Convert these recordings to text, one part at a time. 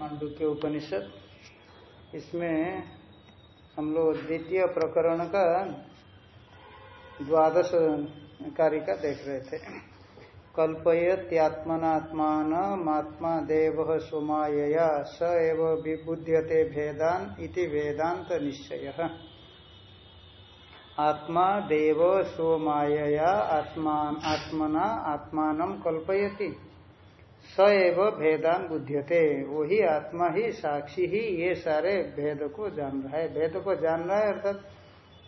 मांडू के उपनिषद। इसमें हम लोग द्वितीय प्रकरण का द्वादश कारिका देख रहे थे। कल्पयत्यात्मनात्मान मात्मा देव सोमायया, स एव विबुध्यते भेदान इति वेदांत निश्चय। आत्मा देव सोमायया, आत्मा, आत्मना, आत्मान कल्पयति। स एव भेदान बुद्ध्यते। वही आत्मा ही साक्षी ही, ये सारे भेद को जान रहा है। भेद को जान रहा है अर्थात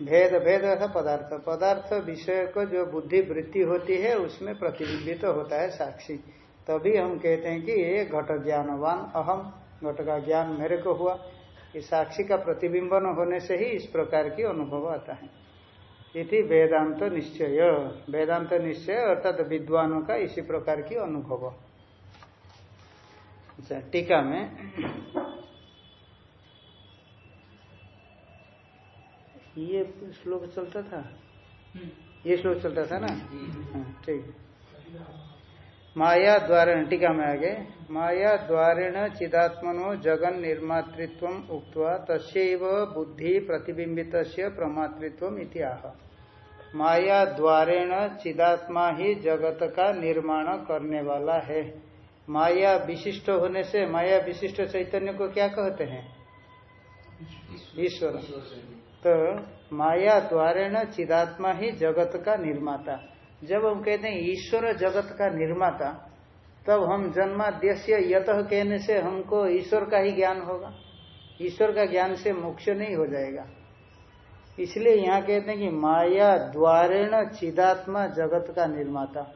भेद भेद है पदार्थ। पदार्थ विषय को जो बुद्धि वृत्ति होती है, उसमें प्रतिबिंबित तो होता है साक्षी। तभी हम कहते हैं कि ये घट ज्ञानवान अहम। घट का ज्ञान मेरे को हुआ। कि साक्षी का प्रतिबिंबन होने से ही इस प्रकार की अनुभव आता है। इति वेदांत निश्चय। वेदांत निश्चय अर्थात विद्वानों का इसी प्रकार की अनुभव। अच्छा टीका में। ये श्लोक चलता था? ये श्लोक चलता था ना? हाँ, ठीक। माया द्वारेण टीका में आगे। माया द्वारेण चिदात्मनो जगन निर्मातृत्व उक्त्वा तस्व बुद्धि प्रतिबिंबित प्रमातृत्व इतिहा माया द्वारेण चिदात्मा ही जगत का निर्माण करने वाला है। माया विशिष्ट होने से, माया विशिष्ट चैतन्य को क्या कहते हैं? ईश्वर। तो माया द्वारे न चिदात्मा ही जगत का निर्माता। जब हम कहते हैं ईश्वर जगत का निर्माता, तब हम जन्माद्यस्य यत कहने से हमको ईश्वर का ही ज्ञान होगा। ईश्वर का ज्ञान से मोक्ष नहीं हो जाएगा। इसलिए यहाँ कहते हैं कि माया द्वारेण चिदात्मा जगत का निर्माता।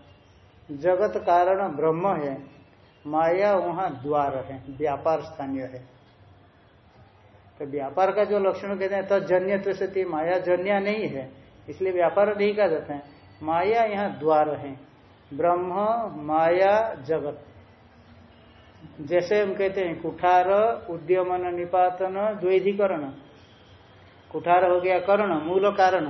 जगत कारण ब्रह्म है। माया वहाँ द्वार है, व्यापार स्थानीय है। तो व्यापार का जो लक्षण कहते हैं, तजन्य तो सती माया जन्य नहीं है, इसलिए व्यापार नहीं कहा जाता है। माया यहाँ द्वार है, ब्रह्म, माया, जगत। जैसे हम कहते हैं, कुठार, उद्यमन, निपातन, द्वैधिकरण। कुठार हो गया करण, मूल कारण।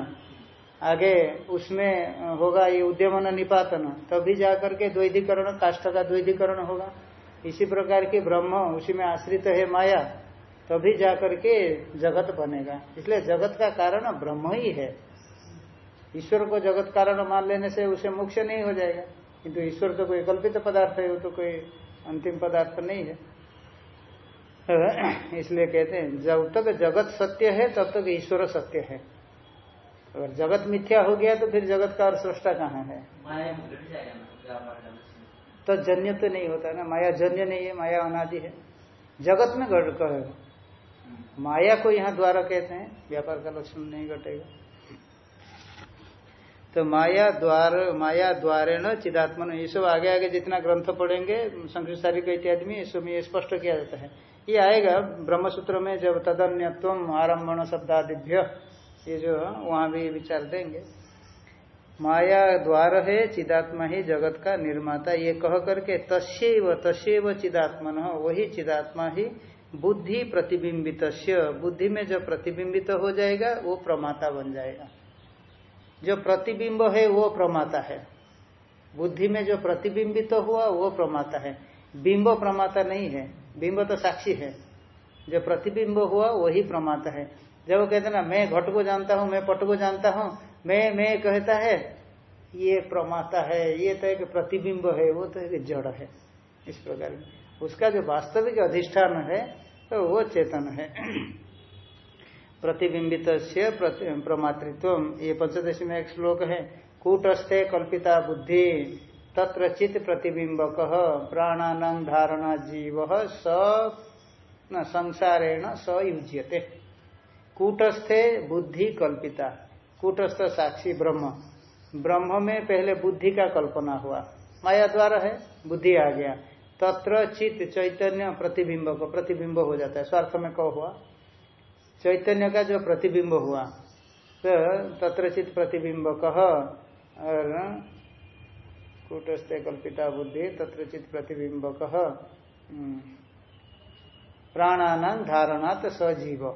आगे उसमें होगा ये उद्यमन निपातन। तभी जाकर के द्वैधिकरण काष्ठ का द्वैधिकरण होगा। इसी प्रकार की ब्रह्म उसी में आश्रित है माया, तभी जाकर के जगत बनेगा। इसलिए जगत का कारण ब्रह्म ही है। ईश्वर को जगत कारण मान लेने से उसे मोक्ष नहीं हो जाएगा। किंतु ईश्वर तो कोई कल्पित पदार्थ है, वो तो कोई अंतिम पदार्थ नहीं है। इसलिए कहते हैं, जब तक जगत सत्य है, तब तक ईश्वर सत्य है। अगर जगत मिथ्या हो गया तो फिर जगत का और सृष्टा कहाँ है? तो जन्य तो नहीं होता ना माया जन्य नहीं है माया अनादि है। जगत में घट कहेगा माया को यहाँ द्वारा कहते हैं व्यापार का लक्षण नहीं घटेगा। तो माया द्वार माया द्वारे न चिदात्मन ये सब आगे आगे जितना ग्रंथ पढ़ेंगे संकृत इत्यादि में ये में स्पष्ट किया जाता है। ये आएगा ब्रह्मसूत्र में जब तदन्यत्व आरम्भण शब्दादिभ्य। ये जो वहाँ भी विचार देंगे। माया द्वार है चिदात्मा ही जगत का निर्माता। ये कह करके तस्व तस्व चिदात्मन, वही चिदात्मा ही बुद्धि प्रतिबिंबित बुद्धि में जो प्रतिबिंबित हो जाएगा, वो प्रमाता बन जाएगा। जो प्रतिबिंब है, वो प्रमाता है। बुद्धि में जो प्रतिबिंबित हुआ, वो प्रमाता है। बिंब प्रमाता नहीं है। बिंब तो साक्षी है। जो प्रतिबिंब हुआ, वही प्रमाता है। जब वो कहते ना, मैं घट को जानता हूँ, मैं पट को जानता हूँ, मैं मैं कहता है, ये प्रमाता है, ये तो एक प्रतिबिंब है, वो तो एक जड़ है, इस प्रकार उसका जो वास्तविक अधिष्ठान है तो वो चेतन है। प्रतिबिंबित से प्रमातृत्व, ये पंचदशी में एक श्लोक है, कूटस्थे कल्पिता बुद्धि तत्र चित प्रतिबिंबक, प्राणान धारणा जीव स संसारेण स युज्यते। कूटस्थे बुद्धि कल्पिता। कूटस्थ साक्षी ब्रह्म। ब्रह्म में पहले बुद्धि का कल्पना हुआ। माया द्वारा है, बुद्धि आ गया। तत्र चित चैतन्य, प्रतिबिंब को प्रतिबिंब हो जाता है। स्वार्थ में कहो हुआ? चैतन्य का जो प्रतिबिंब हुआ तो तत्र चित प्रतिबिंब कह, और कूटस्थे कल्पिता बुद्धि, तत्र चित प्रतिबिंब कह धारणात सजीव।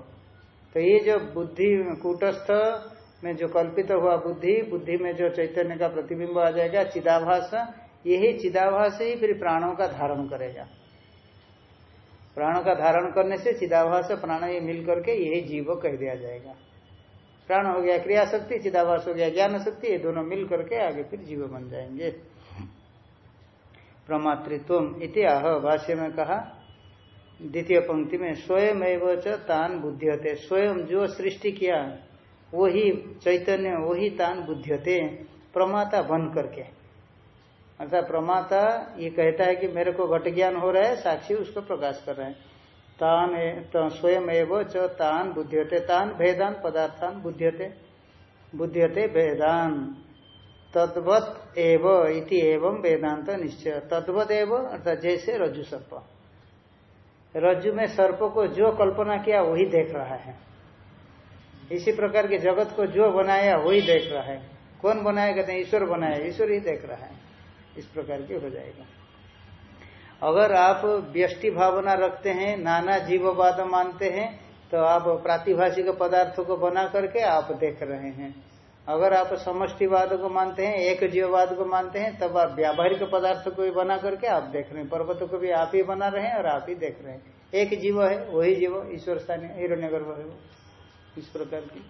तो ये जो बुद्धि कूटस्थ में जो कल्पित हुआ बुद्धि बुद्धि में जो चैतन्य का प्रतिबिंब आ जाएगा, चिदाभास, यही चिदाभास ही फिर प्राणों का धारण करेगा। प्राणों का धारण करने से चिदाभास प्राण ये मिल करके यही जीव कह दिया जाएगा। प्राण हो गया क्रिया शक्ति चिदाभास हो गया ज्ञान शक्ति ये दोनों मिल करके आगे फिर जीव बन जाएँगे। प्रमातृत्व इति आह भाष्य में कहा द्वितीय पंक्ति में स्वयं एवं तान बुद्धियते। स्वयं जो सृष्टि किया, वही चैतन्य, वही तान बुद्धियते, प्रमाता बन करके। अर्थात प्रमाता ये कहता है कि मेरे को घट ज्ञान हो रहा है, साक्षी उसको प्रकाश कर रहे हैं। तान तो स्वयं एवं च तान बुद्धियते। तान भेदान पदार्थान बुद्धियते। बुद्धियते भेदान। तद्वत एव इति एवं वेदांत निश्चय। तद्वत एव अर्थात जैसे सर्प रज्जु में सर्प को जो कल्पना किया, वही देख रहा है। इसी प्रकार के जगत को जो बनाया, वही देख रहा है। कौन बनाया? कहते हैं, ईश्वर बनाया। ईश्वर ही देख रहा है। इस प्रकार के हो जाएगा। अगर आप व्यष्टि भावना रखते हैं, नाना जीववाद मानते हैं तो आप प्रातिभाषिक पदार्थों को बना करके आप देख रहे हैं। अगर आप समष्टिवाद को मानते हैं एक जीववाद को मानते हैं, तब आप व्यावहारिक पदार्थ को भी बना करके आप देख रहे हैं। पर्वत को भी आप ही बना रहे हैं और आप ही देख रहे हैं। एक जीव है, वही जीव ईश्वर स्थानीय हिरण्य गर्भ है वो। इस प्रकार की।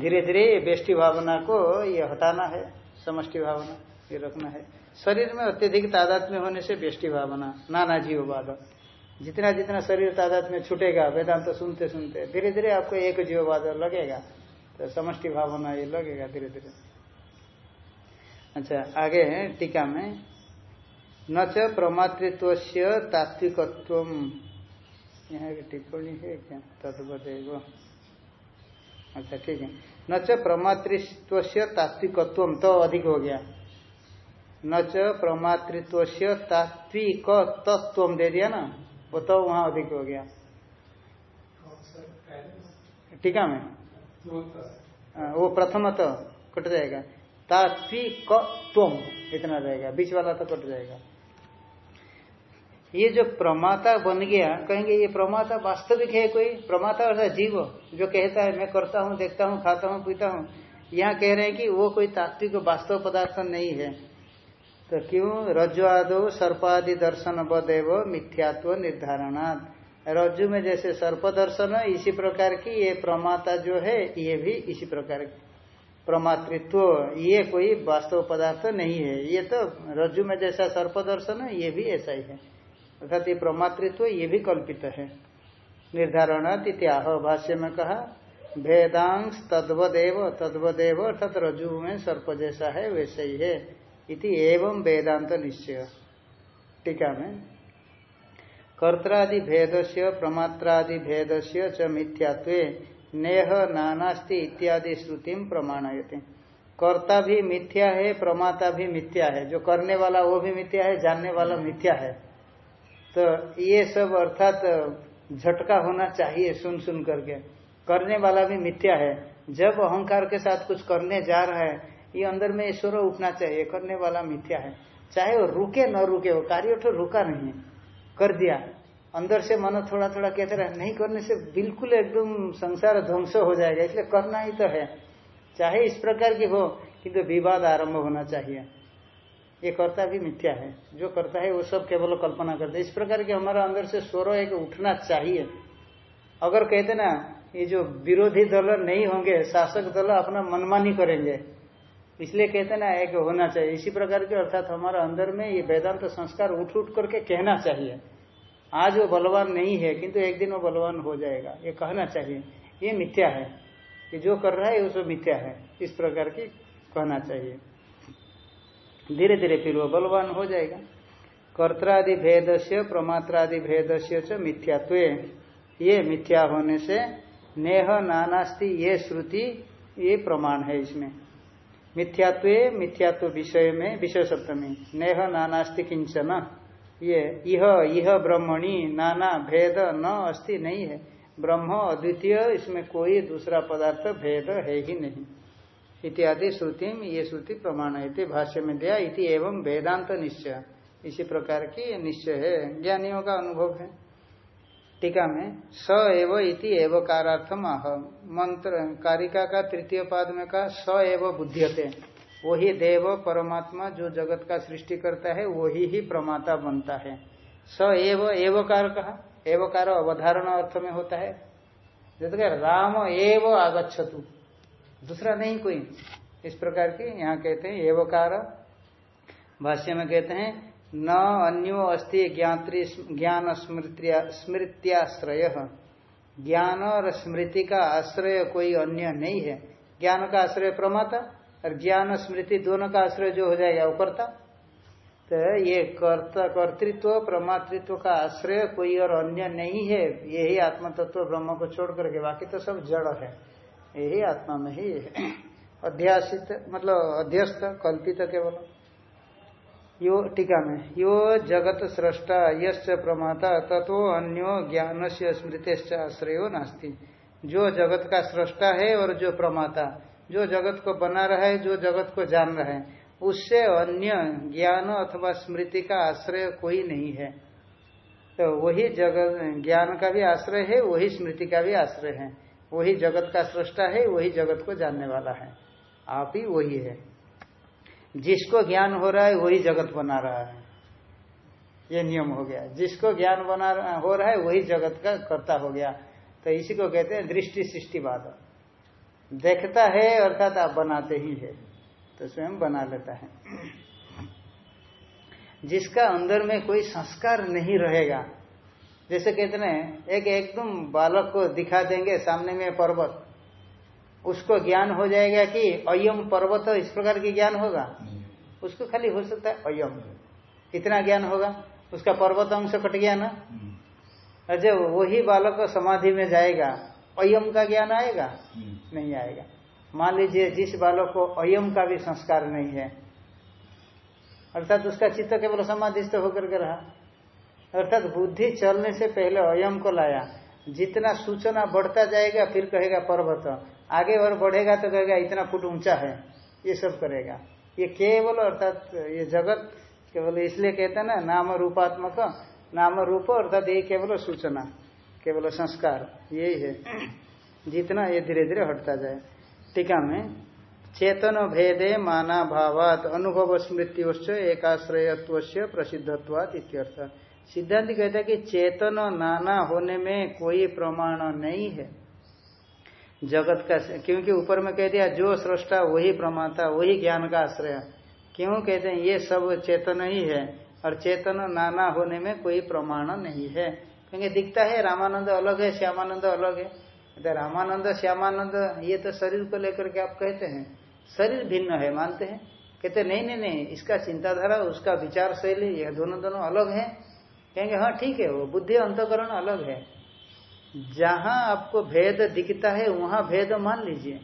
धीरे धीरे बेष्टि भावना को ये हटाना है, समष्टि भावना ये रखना है। शरीर में अत्यधिक तादाद में होने से बेष्टि भावना, नाना जीववाद। जितना जितना शरीर तादाद में छूटेगा, वेदांत तो सुनते सुनते धीरे धीरे आपको एक जीववाद लगेगा। तो समष्टि भावना ये लगेगा धीरे धीरे। अच्छा आगे है टीका में। न च प्रमातृत्व तात्विकत्व यहाँ की टिप्पणी है क्या? तत्वदेव अच्छा ठीक है। न च प्रमातृत्व तात्विकत्व तो अधिक हो गया। न च प्रमातृत्व तात्विक तत्व दे दिया ना? वो तो वहाँ अधिक हो गया। टीका में। वो प्रथम तो कट जाएगा। तात्विक इतना रहेगा, बीच वाला तो कट जाएगा। ये जो प्रमाता बन गया, कहेंगे ये प्रमाता वास्तविक है कोई? प्रमाता अर्थात जीव, जो कहता है, मैं करता हूँ, देखता हूँ, खाता हूँ, पीता हूँ। यहाँ कह रहे हैं कि वो कोई तात्विक वास्तव पदार्थ नहीं है। तो क्यों? रज्जुआदो सर्पादि दर्शन बदेव मिथ्यात्व निर्धारणात्। रज्जु में जैसे सर्प दर्शन, इसी प्रकार की ये प्रमाता जो है, ये भी इसी प्रकार की। प्रमातृत्व, ये कोई वास्तव पदार्थ नहीं है। ये तो रज्जु में जैसा सर्प दर्शन है ये भी ऐसा ही है। अर्थात ये प्रमातृत्व, ये भी कल्पित है। निर्धारण इत्याह, भाष्य में कहा भेदांश तद्वदेव तद्वदेव अर्थात रजु में सर्प जैसा है, वैसे ही है। इति एवं वेदांत निश्चय। टीका में कर्त्रादि भेद से प्रमात्रादि भेद से च मिथ्यात्व नेह, नानास्ति इत्यादि श्रुति प्रमाणयते। कर्ता भी मिथ्या है, प्रमाता भी मिथ्या है। जो करने वाला वो भी मिथ्या है, जानने वाला मिथ्या है। तो ये सब अर्थात झटका होना चाहिए सुन सुन करके। करने वाला भी मिथ्या है। जब अहंकार के साथ कुछ करने जा रहा है, ये अंदर में ईश्वर उठना चाहिए, करने वाला मिथ्या है। चाहे वो रुके, न रुके, वो कार्य तो रुका नहीं कर दिया। अंदर से मन थोड़ा थोड़ा कहते रहे, नहीं करने से बिल्कुल एकदम संसार ध्वंस हो जाएगा, इसलिए करना ही तो है। चाहे इस प्रकार की हो किंतु विवाद आरंभ होना चाहिए। ये करता भी मिथ्या है। जो करता है वो सब केवल कल्पना करते इस प्रकार के हमारा अंदर से स्वर एक उठना चाहिए। अगर कहते ना, ये जो विरोधी दल नहीं होंगे, शासक दल अपना मनमानी करेंगे इसलिए कहते ना, एक होना चाहिए। इसी प्रकार के अर्थात हमारा अंदर में ये वेदांत संस्कार उठ उठ करके कहना चाहिए। आज वो बलवान नहीं है, किंतु एक दिन वो बलवान हो जाएगा। ये कहना चाहिए। ये मिथ्या है कि जो कर रहा है वो मिथ्या है। इस प्रकार की कहना चाहिए। धीरे धीरे फिर वो बलवान हो जाएगा। कर्त्रादि भेद से प्रमात्रादि भेद से मिथ्यात्व। ये मिथ्या होने से नेह, नानास्ति, ये श्रुति, ये प्रमाण है इसमें। मिथ्यात्व मिथ्यात्व विषय में विषय सप्तमी नेह, नानास्ति किंचन ये यह यह ब्रह्मणी, नाना, भेद, न अस्ति, नहीं है। ब्रह्म, अद्वितीय, इसमें कोई दूसरा पदार्थ, भेद है ही नहीं। इत्यादि श्रुति ये श्रुति प्रमाण है। भाष्य में दिया, इति एवं वेदांत निश्चय। इसी प्रकार की निश्चय है। ज्ञानियों का अनुभव है। टीका में, स एव इति एवकारार्थम आह मंत्र, कारिका का तृतीय पाद में कहा, स एव बुद्धियते। वही देव, परमात्मा, जो जगत का सृष्टि करता है, वही ही प्रमाता बनता है। स एव, एवकार कहा। एवकार अवधारणा अर्थ में होता है। जैसे तो राम एव आगछतु दूसरा नहीं कोई। इस प्रकार की यहाँ कहते हैं एवकार। भाष्य में कहते हैं न अन्यो अस्ति ज्ञात्री ज्ञान स्मृत्याश्रय। ज्ञान और स्मृति का आश्रय कोई अन्य नहीं है। ज्ञान का आश्रय प्रमाता और ज्ञान स्मृति दोनों का आश्रय जो हो जाएगा वो करता तो ये कर्ता कर्तृत्व, प्रमातृत्व का आश्रय कोई और अन्य नहीं है। यही आत्म तत्व ब्रह्म को छोड़ करके बाकी तो सब जड़ है। यही आत्मा में ही। अध्यासित मतलब अध्यस्त, कल्पित केवल। यो टीका में। यो जगत स्रष्टा यश प्रमाता तत्व अन्यो ज्ञान से स्मृति आश्रय नास्ती। जो जगत का सृष्टा है और जो प्रमाता, जो जगत को बना रहा है, जो जगत को जान रहा है, उससे अन्य ज्ञान अथवा स्मृति का आश्रय कोई नहीं है। तो वही जगत, ज्ञान का भी आश्रय है, वही स्मृति का भी आश्रय है। वही जगत का सृष्टा है, वही जगत को जानने वाला है। आप ही वही है। जिसको ज्ञान हो रहा है, वही जगत बना रहा है। ये नियम हो गया। जिसको ज्ञान बना हो रहा है, वही जगत का कर्ता हो गया। तो इसी को कहते हैं दृष्टि सृष्टिवाद देखता है, अर्थात आप बनाते ही है। तो स्वयं बना लेता है। जिसका अंदर में कोई संस्कार नहीं रहेगा, जैसे कहते हैं एक एकदम बालक को दिखा देंगे, सामने में पर्वत। उसको ज्ञान हो जाएगा कि अयम पर्वत इस प्रकार की ज्ञान होगा। उसको खाली हो सकता है अयम। इतना ज्ञान होगा? उसका पर्वत अंश कट गया ना? और जब वही बालक समाधि में जाएगा अयम का ज्ञान आएगा? नहीं आएगा। मान लीजिए जिस बालक को अयम का भी संस्कार नहीं है अर्थात उसका चित्त केवल समाधिस्थ होकर के रहा। अर्थात बुद्धि चलने से पहले अयम को लाया। जितना सूचना बढ़ता जाएगा फिर कहेगा पर्वत। आगे और बढ़ेगा तो कहेगा, इतना फुट ऊँचा है, ये सब करेगा। ये केवल अर्थात ये जगत केवल इसलिए कहते हैं ना, नाम रूपात्मक, नाम रूप अर्थात ये केवल सूचना, केवल संस्कार, यही है। जितना ये धीरे धीरे हटता जाए। टीका में, चेतन भेदे माना भावात अनुभव स्मृत्योश्च एकाश्रयत्व प्रसिद्धत्वात इत्यर्थ। सिद्धांत कहता है कि चेतन नाना होने में कोई प्रमाण नहीं है। जगत का क्योंकि ऊपर में कह दिया, जो सृष्टा, वही प्रमाता वही ज्ञान का आश्रय। क्यों कहते हैं, ये सब चेतन ही है, और चेतन नाना होने में कोई प्रमाण नहीं है। क्योंकि दिखता है, रामानंद अलग है, श्यामानंद अलग है। तो रामानंद, श्यामानंद, ये तो शरीर को लेकर के आप कहते हैं, शरीर भिन्न है, मानते हैं। कहते नहीं नहीं नहीं, इसका चिंताधारा, उसका विचार शैली यह दोनों दोनों अलग है। कहेंगे हाँ ठीक है, वो बुद्धि, अंतकरण अलग है। जहाँ आपको भेद दिखता है वहाँ भेद मान लीजिए।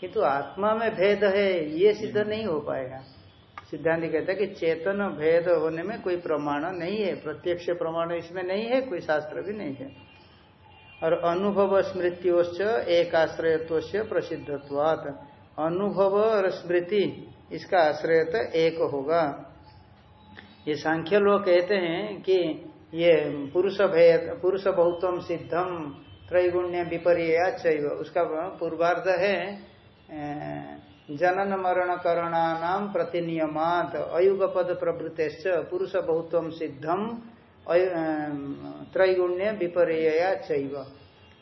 किंतु आत्मा में भेद है ये सिद्ध नहीं हो पाएगा। सिद्धांत कहता है कि चेतन भेद होने में कोई प्रमाण नहीं है प्रत्यक्ष प्रमाण इसमें नहीं है कोई शास्त्र भी नहीं है। और अनुभव स्मृतियोश्च एक आश्रयत्व प्रसिद्धत्वात। अनुभव और स्मृति इसका आश्रय तो एक होगा। ये सांख्य लोग कहते हैं कि ये पुरुष भेद पुरुष बहुतम सिद्धम त्रैगुण्य विपर्य चैव। उसका पूर्वार्ध है जनन मरण करणानाम प्रतिनियमात अयुगपद प्रवृत्त पुरुष बहुतम सिद्धम त्रैगुण्य विपर्य चैव।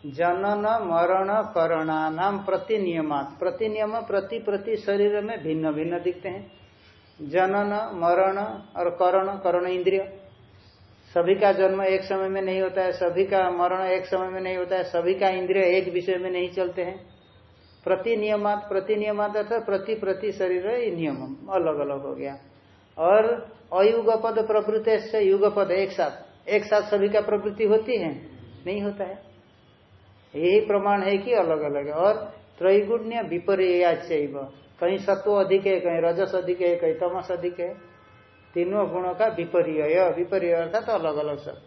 जनन मरण करणानाम प्रतिनियमात। प्रतिनियम प्रति प्रति शरीर में भिन्न भिन्न दिखते हैं। जनन मरण और करण करण इंद्रिय। सभी का जन्म एक समय में नहीं होता है, सभी का मरण एक समय में नहीं होता है, सभी का इंद्रिय एक विषय में नहीं चलते हैं। प्रति नियमात प्रति नियमात अर्थात प्रति प्रति शरीर नियम अलग अलग हो गया। और अयुगपद प्रवृत्ति से युगपद एक साथ एक साथ सभी का प्रवृत्ति होती है, नहीं होता है। यही प्रमाण है कि अलग अलग है। और त्रैगुण्य विपर्य कहीं सत्व अधिक है, कहीं रजस अधिक है, कहीं तमस अधिक है। तीनों गुणों का विपर्य विपर्य अर्थात तो अलग अलग सब।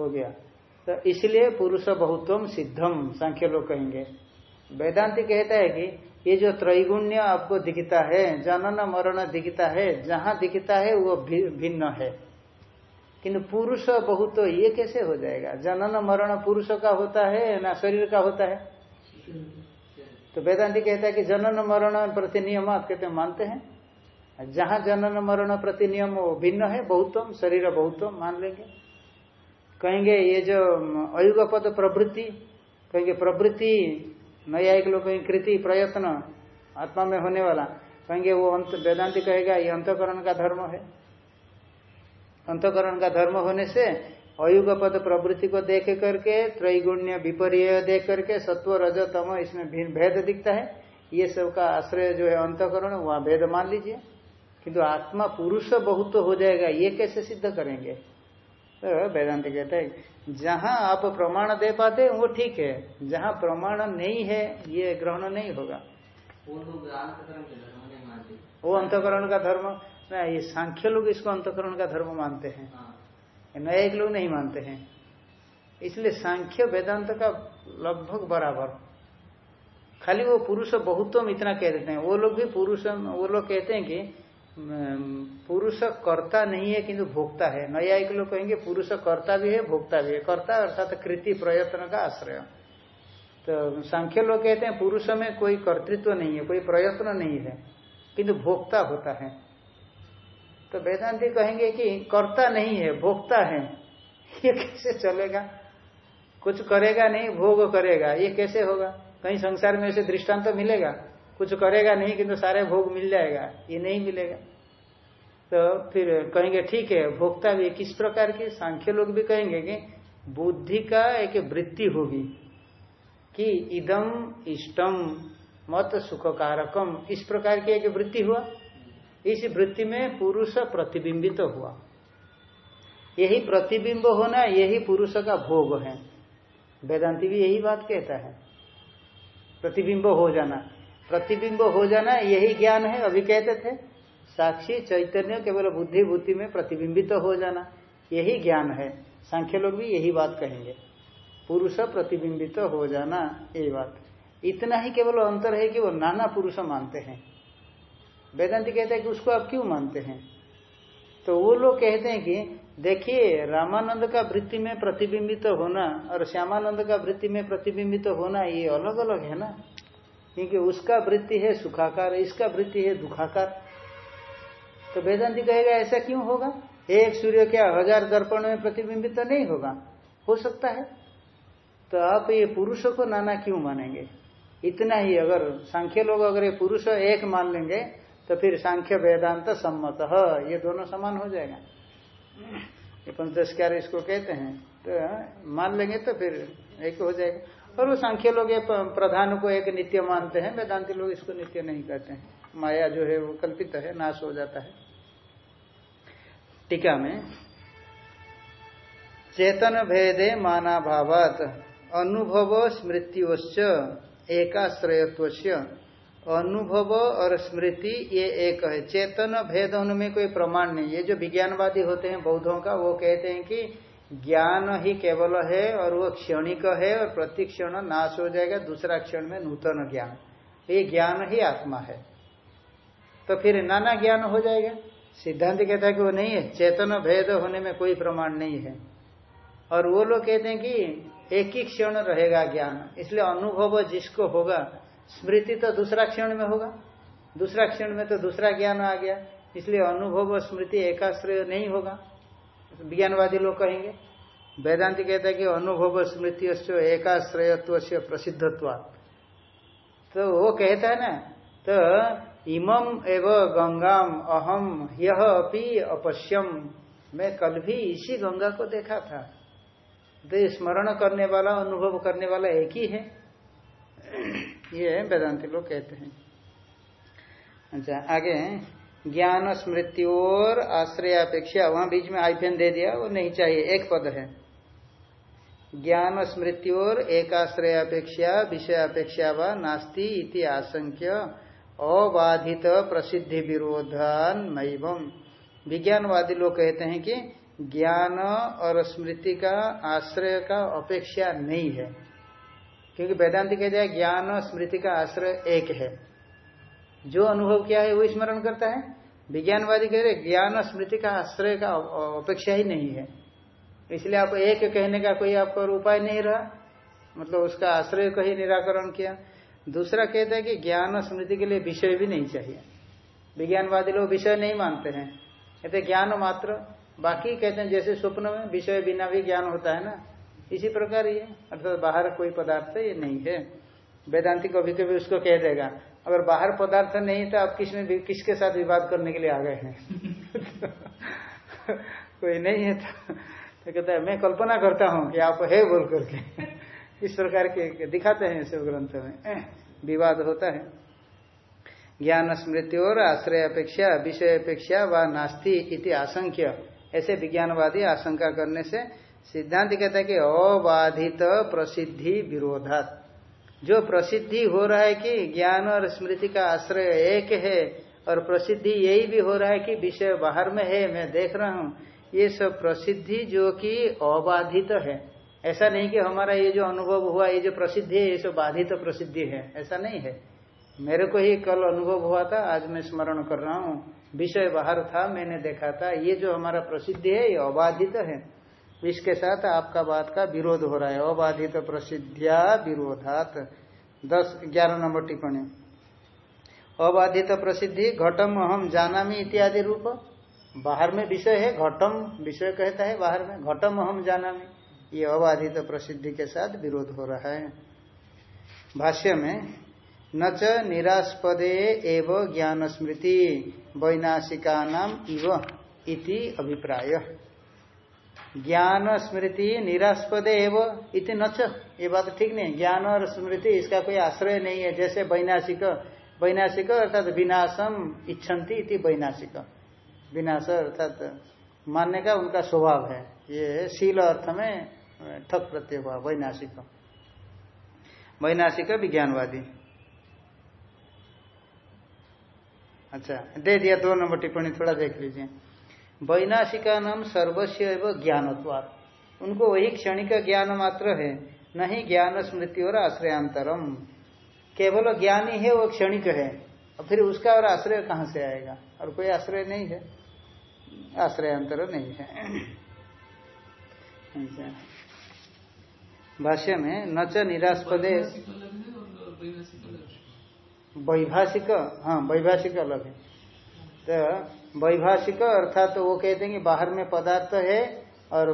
हो गया। तो इसलिए पुरुष बहुत्वम सिद्धम सांख्य लोग कहेंगे। वेदांति कहता है कि ये जो त्रैगुण्य आपको दिखता है, जनन, मरण दिखता है, जहाँ दिखता है वो भिन्न है। किंतु पुरुष बहुत तो ये कैसे हो जाएगा? जनन, मरण पुरुष का होता है ना शरीर का होता है? तो वेदांति कहता है कि जनन, मरण प्रति नियम आप कहते मानते हैं? जहाँ जनन मरण प्रति नियम वो भिन्न है, बहुतम, शरीर बहुतम, मान लेंगे। कहेंगे ये जो अयुग पद प्रवृत्ति, कहेंगे प्रवृत्ति, नया एक लोग कहेंगे कृति, प्रयत्न, आत्मा में होने वाला। कहेंगे वो अंत, वेदांति कहेगा, ये अंतकरण का धर्म है। अंतकरण का धर्म होने से अयुग पद प्रवृत्ति को देख करके, त्रैगुण्य विपर्य देख करके, सत्व, रज, तम, इसमें भेद दिखता है। ये सब का आश्रय जो है अंतकरण, वहाँ भेद मान लीजिए। किंतु आत्मा पुरुष बहुत हो जाएगा ये कैसे सिद्ध करेंगे? तो वेदांत कहते हैं जहाँ आप प्रमाण दे पाते हैं वो ठीक है जहाँ प्रमाण नहीं है ये ग्रहण नहीं होगा। वो अंतकरण का धर्म ना ये सांख्य लोग इसको अंतकरण का धर्म मानते हैं। हाँ। नए एक लोग नहीं मानते हैं। इसलिए सांख्य वेदांत का लगभग बराबर। खाली वो पुरुष बहुत्व इतना कह देते हैं। वो लोग भी पुरुष वो लोग कहते हैं कि पुरुष कर्ता नहीं है, किंतु भोक्ता है। नया एक लोग कहेंगे पुरुष कर्ता भी है, भोक्ता भी है। कर्ता अर्थात कृति प्रयत्न का आश्रय। तो सांख्य लोग कहते हैं, पुरुष में कोई कर्तृत्व नहीं है, कोई प्रयत्न नहीं है, किंतु भोक्ता होता है। तो वेदांति कहेंगे कि कर्ता नहीं है, भोक्ता है। ये कैसे चलेगा? कुछ करेगा नहीं, भोग करेगा। ये कैसे होगा? कहीं संसार में ऐसे दृष्टांत तो मिलेगा? कुछ करेगा नहीं किंतु तो सारे भोग मिल जाएगा, ये नहीं मिलेगा। तो फिर कहेंगे, ठीक है, भोक्ता भी किस प्रकार की? सांख्य लोग भी कहेंगे कि बुद्धि का एक वृत्ति होगी कि इदम इष्टम मत सुख कारकम इस प्रकार की एक वृत्ति हुआ। इस वृत्ति में पुरुष प्रतिबिंबित तो हुआ। यही प्रतिबिंब होना, यही पुरुष का भोग है। वेदांति भी यही बात कहता है। प्रतिबिंब हो जाना। प्रतिबिंब हो जाना यही ज्ञान है, अभी कहते थे। साक्षी चैतन्य केवल बुद्धि बुद्धि में प्रतिबिंबित तो हो जाना, यही ज्ञान है। सांख्य लोग भी यही बात कहेंगे। पुरुष प्रतिबिंबित तो हो जाना यही बात। इतना ही केवल अंतर है कि वो नाना पुरुष मानते हैं। वेदांति कहते हैं कि उसको आप क्यों मानते हैं? तो वो लोग कहते हैं कि, देखिए, रामानंद का वृत्ति में प्रतिबिंबित तो होना और श्यामानंद का वृत्ति में प्रतिबिंबित तो होना, ये अलग अलग है ना? क्योंकि उसका वृत्ति है सुखाकार, इसका वृत्ति है दुखाकार। तो वेदांति कहेगा, ऐसा क्यों होगा? एक सूर्य क्या हज़ार दर्पण में प्रतिबिंबित तो नहीं होगा। हो सकता है। तो आप ये पुरुषों को नाना क्यों मानेंगे? इतना ही अगर सांख्य लोग अगर ये पुरुष एक मान लेंगे तो फिर सांख्य वेदांत सम्मत ये दोनों समान हो जाएगा। पंचस्कार इसको कहते हैं तो मान लेंगे तो फिर एक हो जाएगा। और वो सांख्य लोग प्रधान को एक नित्य मानते हैं, वेदांति लोग इसको नित्य नहीं कहते हैं। माया जो है वो कल्पित है, नाश हो जाता है। टीका में, चेतन भेदे माना भावात अनुभव स्मृत्योश्च एकाश्रयत्व अनुभव और स्मृति ये एक है। चेतन भेद उनमें कोई प्रमाण नहीं ये जो विज्ञानवादी होते हैं बौद्धों का, वो कहते हैं कि ज्ञान ही केवल है और वो क्षणिक है और प्रति क्षण नाश हो जाएगा, दूसरा क्षण में नूतन ज्ञान। ये ज्ञान ही आत्मा है। तो फिर नाना ज्ञान हो जाएगा। सिद्धांत कहता है कि वो नहीं है। चेतन भेद होने में कोई प्रमाण नहीं है। और वो लोग कहते हैं कि एक ही क्षण रहेगा ज्ञान। इसलिए अनुभव जिसको होगा, स्मृति तो दूसरा क्षण में होगा। दूसरा क्षण में तो दूसरा ज्ञान आ गया। इसलिए अनुभव स्मृति एकाश्रय नहीं होगा। विज्ञानवादी लोग कहेंगे। वेदांति कहता है कि अनुभव स्मृति एकाश्रयत्व से प्रसिद्धत्व तो वो कहता है ना तो इमम एव गंगाम अहम यह अपी अपश्यम। मैं कल भी इसी गंगा को देखा था। तो स्मरण करने वाला, अनुभव करने वाला एक ही है। ये वेदांति लोग कहते हैं। अच्छा आगे ज्ञान, स्मृति और आश्रयापेक्षा वहाँ बीच में आईफेन दे दिया, वो नहीं चाहिए, एक पद है। ज्ञान, स्मृति और एकाश्रयापेक्षा विषयापेक्षा व नास्ती इति आशंक्य, अबाधित प्रसिद्धि विरोधान नैवम विज्ञानवादी लोग कहते हैं कि ज्ञान और स्मृति का, आश्रय का अपेक्षा नहीं है। क्योंकि वेदांति कहते हैं ज्ञान स्मृति का आश्रय एक है। जो अनुभव किया है, वो स्मरण करता है। विज्ञानवादी कह रहे ज्ञान स्मृति का आश्रय का अपेक्षा ही नहीं है। इसलिए आप एक कहने का कोई आपका उपाय नहीं रहा मतलब उसका आश्रय का ही निराकरण किया। दूसरा कहता है कि ज्ञान स्मृति के लिए विषय भी नहीं चाहिए। विज्ञानवादी लोग विषय नहीं मानते हैं। कहते ज्ञान मात्र। बाकी कहते हैं, जैसे स्वप्न में विषय बिना भी ज्ञान होता है ना, इसी प्रकार ये अर्थात बाहर कोई पदार्थ ये नहीं है। वेदांति कभी कभी उसको कह देगा अगर बाहर पदार्थ नहीं तो आप किसमें किसके साथ विवाद करने के लिए आ गए हैं? कोई नहीं है तो, तो कहता है मैं कल्पना करता हूँ कि आप है बोल करके। इस प्रकार के दिखाते हैं शिव ग्रंथ में। विवाद होता है। ज्ञान स्मृति और आश्रय अपेक्षा विषय अपेक्षा व नास्ति इति आशंक्य। ऐसे विज्ञानवादी आशंका करने से सिद्धांत कहता है कि अबाधित प्रसिद्धि विरोधात। जो प्रसिद्धि हो रहा है कि ज्ञान और स्मृति का आश्रय एक है, और प्रसिद्धि यही भी हो रहा है कि विषय बाहर में है, मैं देख रहा हूँ। ये सब प्रसिद्धि जो कि अबाधित है। ऐसा नहीं कि हमारा ये जो अनुभव हुआ, ये जो प्रसिद्धि है, ये सब बाधित प्रसिद्धि है। ऐसा नहीं है। मेरे को ही कल अनुभव हुआ था, आज मैं स्मरण कर रहा हूँ। विषय बाहर था, मैंने देखा था। ये जो हमारा प्रसिद्धि है, ये अबाधित है। इसके साथ आपका बात का विरोध हो रहा है। अबाधित प्रसिद्धिया विरोधात। दस, ग्यारह नंबर टिप्पणी। अबाधित प्रसिद्धि, घटम अहम जानामी इत्यादि रूप। बाहर में विषय है, घटम विषय कहता है बाहर में, घटम अहम जानामी। ये अबाधित प्रसिद्धि के साथ विरोध हो रहा है। भाष्य में, न च निरास्पदे एव ज्ञान स्मृति वैनाशिका नाम इव इति अभिप्राय। ज्ञान स्मृति निरास्पदे इति नच ये बात ठीक नहीं ज्ञान और स्मृति, इसका कोई आश्रय नहीं है। जैसे वैनाशिक वैनाशिक अर्थात विनाशम इच्छन्ति इति वैनाशिक। विनाश अर्थात मानने का उनका स्वभाव है। ये शील अर्थ में ठक प्रत्यय हुआ, वैनाशिक। वैनाशिक विज्ञानवादी। अच्छा दे दिया, दो नंबर टिप्पणी, थोड़ा देख लीजिए। वैनाशिका नाम सर्वस्व एवं ज्ञानत्वाद उनको वही क्षणिक ज्ञान मात्र है नहीं ज्ञान स्मृति और आश्रयांतरम। केवल ज्ञान ही है वो क्षणिक है। और फिर उसका और आश्रय कहाँ से आएगा? और कोई आश्रय नहीं है। आश्रयांतर नहीं है। भाष्य में न च निरास्पदे। वैभाषिक हाँ वैभाषिक अलग है। तो वैभाषिक अर्थात तो वो कहते हैं कि बाहर में पदार्थ है और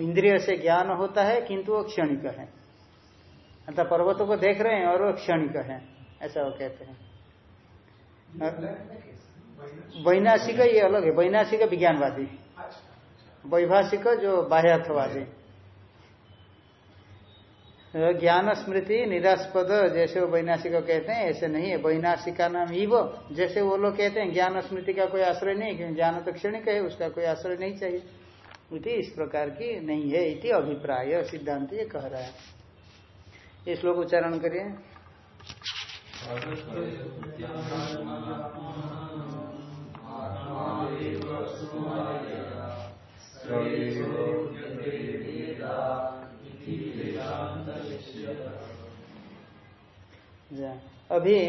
इंद्रिय से ज्ञान होता है किंतु वो क्षणिक है। अर्थात पर्वतों को देख रहे हैं और वो क्षणिक है ऐसा वो कहते हैं। वैनाशिक ये अलग है वैनाशिक विज्ञानवादी। वैभाषिक जो बाह्यर्थवादी। ज्ञान स्मृति निरास्पद, जैसे वो वैनाशिक कहते हैं, ऐसे नहीं है। वैनाशिका नाम ही वो जैसे वो लोग कहते हैं ज्ञान स्मृति का कोई आश्रय नहीं क्योंकि ज्ञान तो क्षणिक है, उसका कोई आश्रय नहीं चाहिए। इति इस प्रकार की नहीं है, इति अभिप्राय, सिद्धांत ये कह रहा है। ये श्लोक उच्चारण करिए। अभी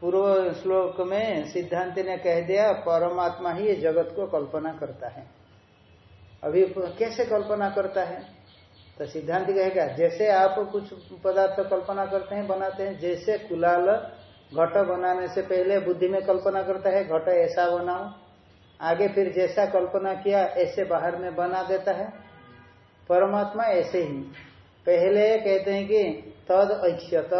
पूर्व श्लोक में सिद्धांत ने कह दिया, परमात्मा ही जगत को कल्पना करता है। अभी कैसे कल्पना करता है? तो सिद्धांत कहेगा जैसे आप कुछ पदार्थ कल्पना करते हैं, बनाते हैं, जैसे कुलाल घट बनाने से पहले बुद्धि में कल्पना करता है, घट ऐसा बनाओ। आगे फिर जैसा कल्पना किया, ऐसे बाहर में बना देता है। परमात्मा ऐसे ही। पहले कहते हैं कि तद ऐक्षत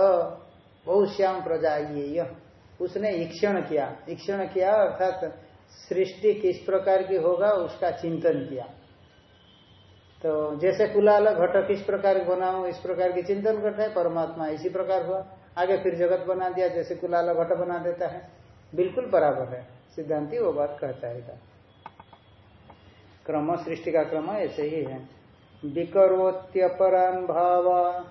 बहुत श्याम प्रजा ये उसने ईक्षण किया। ईक्षण किया, अर्थात सृष्टि किस प्रकार की होगा, उसका चिंतन किया। तो जैसे कुलाल घट किस प्रकार बनाओ इस प्रकार की चिंतन करता है, परमात्मा इसी प्रकार हुआ। आगे फिर जगत बना दिया, जैसे कुलाल घट बना देता है। बिल्कुल बराबर है। सिद्धांति वो बात कहता है क्रम, सृष्टि का क्रम ऐसे ही है। विकरोत्यपरान् भावा।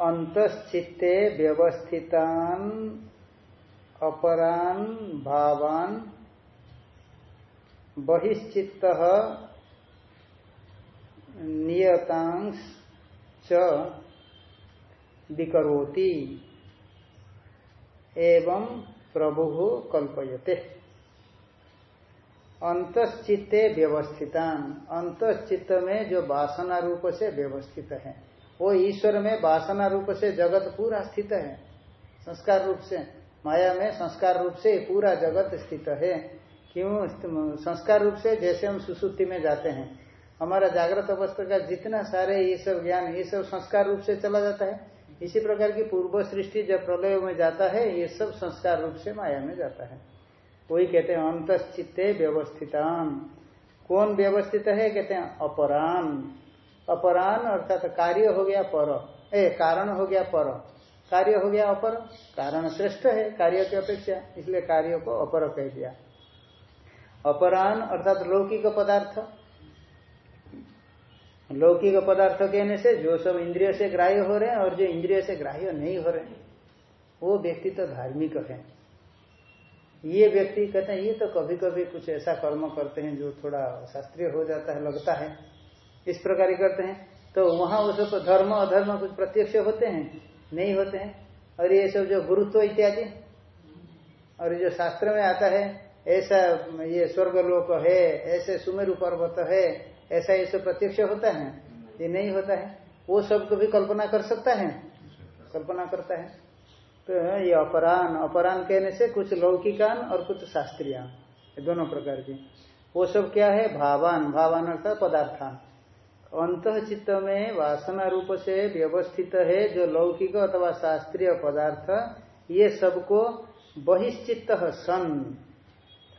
अंतश्चित्ते व्यवस्थितान, अपरान, भावान बहिश्चित नियतांश च विकरोति। एवं प्रभु कल्पयते। अंतश्चित्ते व्यवस्थितान। अंतश्चित्त में जो वासना रूप से व्यवस्थित है। वो ईश्वर में वासना रूप से जगत पूरा स्थित है। संस्कार रूप से, माया में संस्कार रूप से पूरा जगत स्थित है। क्यों? संस्कार रूप से जैसे हम सुसुप्ति में जाते हैं। हमारा जागृत अवस्था का जितना सारे ये सब ज्ञान, ये सब संस्कार रूप से चला जाता है। इसी प्रकार की पूर्व सृष्टि जब प्रलय में जाता है, ये सब संस्कार रूप से माया में जाता है। वही कहते हैं, अंतश्चित्ते व्यवस्थितान। कौन व्यवस्थित है? कहते हैं, अपरान। अपरान अर्थात कार्य हो गया पर। ए, कारण हो गया पर। कार्य हो गया अपर। कारण श्रेष्ठ है, कार्य की अपेक्षा। इसलिए कार्य को अपर कह दिया। अपरान अर्थात लौकिक पदार्थ। लौकिक पदार्थ कहने से जो सब इंद्रिय से ग्राह्य हो रहे हैं और जो इंद्रिय से ग्राह्य नहीं हो रहे वो व्यक्ति तो धार्मिक है। ये व्यक्ति कहते हैं, ये तो कभी कभी कुछ ऐसा कर्म करते हैं जो थोड़ा शास्त्रीय हो जाता है, लगता है। इस प्रकार करते हैं। तो वहाँ सब धर्म, अधर्म कुछ प्रत्यक्ष होते हैं? नहीं होते हैं। और ये सब जो गुरुत्व इत्यादि? और जो शास्त्र में आता है, ऐसा ये स्वर्गलोक है, ऐसे सुमेरु पर्वत है, ऐसा ये सब प्रत्यक्ष होता है? ये नहीं होता है। वो सबको भी कल्पना कर सकता है? कल्पना करता है। तो ये अपरान अपरान कहने से कुछ लौकिकान और कुछ शास्त्रीयान दोनों प्रकार की। वो सब क्या है? भावान। भावान अर्थात पदार्थान अंत चित्त में वासना रूप से व्यवस्थित है, जो लौकिक अथवा शास्त्रीय पदार्थ, ये सबको बहिश्चित सन।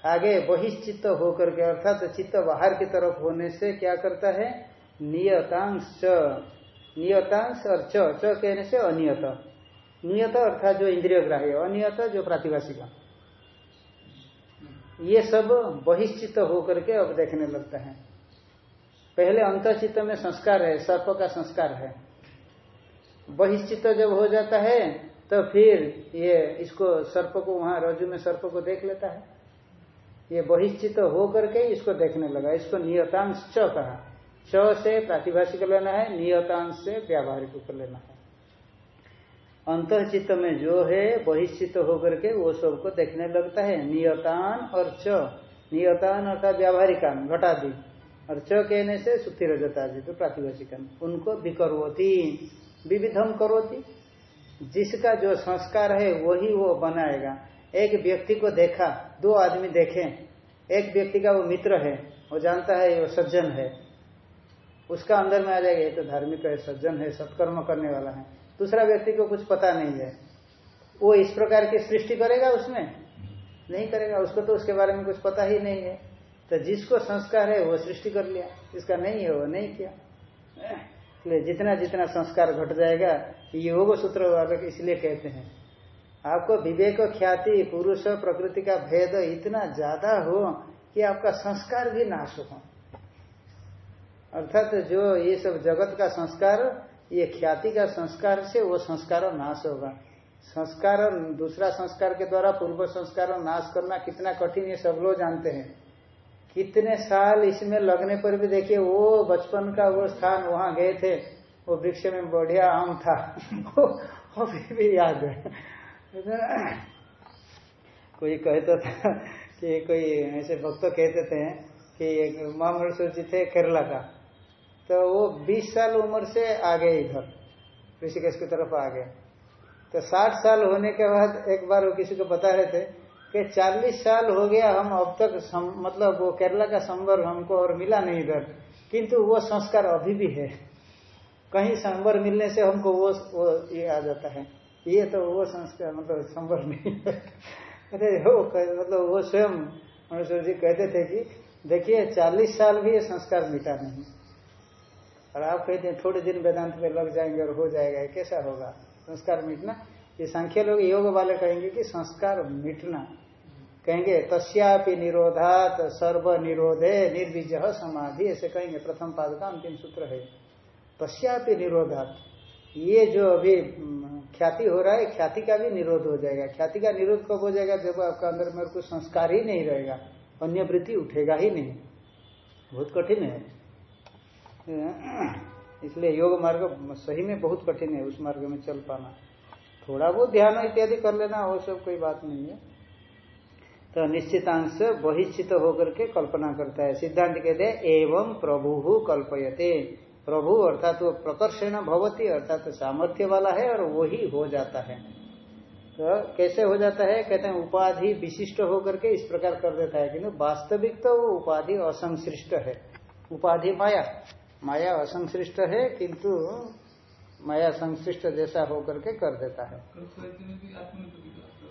आगे बहिश्चित होकर के, अर्थात तो चित्त बाहर की तरफ़ होने से क्या करता है? नियतांश। नियतांश और च। च कहने से अनियत। नियत अर्थात जो इंद्रिय ग्राह्य, अनियत जो प्रातिभाषिक। ये सब बहिश्चित होकर के अब देखने लगता है। पहले अंतचित्त में संस्कार है, सर्प का संस्कार है। बहिश्चित जब हो जाता है तो फिर ये इसको सर्प को वहाँ रजू में सर्प को देख लेता है। ये बहिश्चित हो करके इसको देखने लगा। इसको नियतांश च कहा। च से प्रातिभाषिक लेना है, नियतांश से व्यावहारिक को लेना है। अंतचित्त में जो है बहिश्चित होकर के वो सबको देखने लगता है। नियतान और च। नियतान अर्थात व्यावहारिकान, घटादि। और च कहने से सुथि रजतादि तो प्रातिभाषिकान उनको विकरोती, विविधम करोती। जिसका जो संस्कार है, वही वो बनाएगा। एक व्यक्ति को देखा, दो आदमी देखे। एक व्यक्ति का वो मित्र है, वो जानता है वो सज्जन है। उसका अंदर में आ जाएगा, ये तो धार्मिक है, सज्जन है, सत्कर्म करने वाला है। दूसरा व्यक्ति को कुछ पता नहीं है। वो इस प्रकार की सृष्टि करेगा उसमें? नहीं करेगा। उसको तो उसके बारे में कुछ पता ही नहीं है। तो जिसको संस्कार है, वो सृष्टि कर लिया। जिसका नहीं है, वो नहीं किया। इसलिए जितना जितना संस्कार घट जाएगा, योग सूत्र इसलिए कहते हैं। आपको विवेक, ख्याति, पुरुष, प्रकृति का भेद इतना ज़्यादा हो कि आपका संस्कार भी नाश हो। अर्थात जो ये सब जगत का संस्कार, ये ख्याति का संस्कार से वो संस्कार नाश होगा। संस्कार, दूसरा संस्कार के द्वारा पूर्व संस्कार नाश करना कितना कठिन, ये सब लोग जानते हैं। कितने साल इसमें लगने पर भी देखिए, वो बचपन का वो स्थान वहाँ गए थे, वो वृक्ष में बढ़िया आम था। वो अभी भी याद है। कोई कहता था कि कोई ऐसे भक्त कहते थे कि महामृषु जी थे केरला का। तो वो 20 साल उम्र से आ गए इधर, ऋषिकेश की तरफ़ आ गए तो 60 साल होने के बाद एक बार वो किसी को बता रहे थे कि 40 साल हो गया हम अब तक सम, मतलब वो केरला का संबर हमको और मिला नहीं इधर। किंतु वो संस्कार अभी भी है। कहीं संबर मिलने से हमको वो, वो ये आ जाता है। ये तो वो संस्कार मतलब संभव नहीं अरे वो मतलब वो स्वयं मनुष्य जी कहते थे कि देखिए चालीस साल भी ये संस्कार मिटा नहीं। और आप कहते हैं थोड़े दिन वेदांत में लग जाएँगे और हो जाएगा कैसा होगा? संस्कार मिटना? ये संख्या लोग योग वाले कहेंगे कि संस्कार मिटना। कहेंगे, तस्यापि निरोधात सर्व निरोधे निर्विज समाधि, ऐसे कहेंगे, प्रथम पाद का अंतिम सूत्र है। तस्यापि निरोधात। ये जो अभी ख्याति हो रहा है, ख्याति का भी निरोध हो जाएगा। ख्याति का निरोध कब हो जाएगा? जब आपका अंदर में कुछ संस्कार ही नहीं रहेगा, अन्य वृत्ति उठेगा ही नहीं। बहुत कठिन है। इसलिए योग मार्ग सही में बहुत कठिन है उस मार्ग में चल पाना। थोड़ा बहुत ध्यान इत्यादि कर लेना वो सब कोई बात नहीं है। तो निश्चितांश बहिश्चित होकर के कल्पना करता है। सिद्धांत कहते हैं एवं प्रभु कल्पयते। प्रभु अर्थात वो प्रकर्षण भवती अर्थात सामर्थ्य वाला है और वही हो जाता है। तो कैसे हो जाता है? कहते हैं उपाधि विशिष्ट होकर के इस प्रकार कर देता है किंतु वास्तविक तो वो उपाधि असंश्रिष्ट है। उपाधि माया। माया असंश्रिष्ट है किंतु माया संश्रिष्ट जैसा होकर के कर देता है।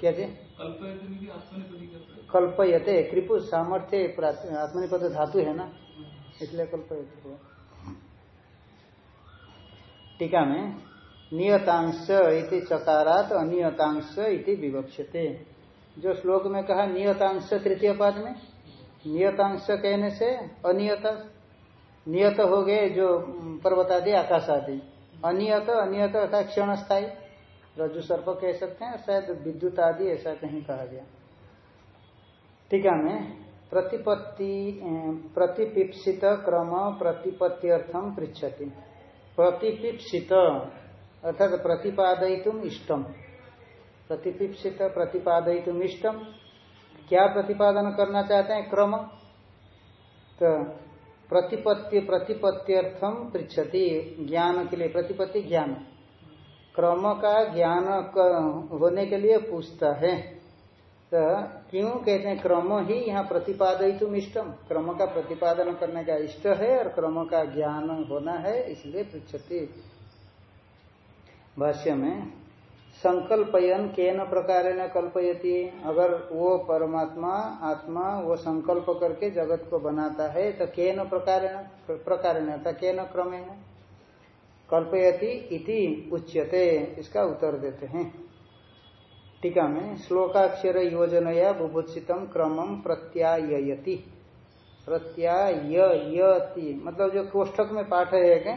क्या जी कल्पयते कृपु, सामर्थ्य आत्मनिपद धातु है ना? इसलिए कल्पयते टीका में, नियतांश इति चकारात अनियतांश इति विवक्षते जो श्लोक में कहा, नियतांश तृतीय पद में, नियतांश कहने से अनियत, नियत हो गए जो पर्वत आदि आकाश आदि अनियत अनियत अर्थात क्षण स्थायी रजु सर्प कह सकते हैं, शायद विद्युत आदि ऐसा कहीं कहा गया। टीका में प्रतिपत्ति प्रतिपिप्सित क्रम प्रतिपत्त्यर्थम पृछति प्रतिपिप्सित, अर्थात प्रतिपादयितुम इष्टम। प्रतिपिप्सित, प्रतिपादयितुम इष्टम। क्या प्रतिपादन करना चाहते हैं? क्रम। तो प्रतिपत्ति प्रतिपत्त्यर्थम पृछति ज्ञान के लिए, प्रतिपत्ति ज्ञान। क्रम का ज्ञान होने के लिए पूछता है। तो क्यों कहते हैं क्रम ही यहाँ प्रतिपादयितुम इष्टम क्रम का प्रतिपादन करने का इष्ट है और क्रम का ज्ञान होना है, इसलिए पृछति भाष्य में, संकल्पयन केन प्रकार न कल्पयती? अगर वो परमात्मा, आत्मा वो संकल्प करके जगत को बनाता है तो केन प्रकार प्रकार केन क्रमेण? कल्पयति इति उच्यते, इसका उत्तर देते हैं। टीका में श्लोकाक्षर योजनया बुभुत्सितम क्रमम प्रत्यायति प्रत्यायति मतलब जो कोष्ठक में पाठ है क्या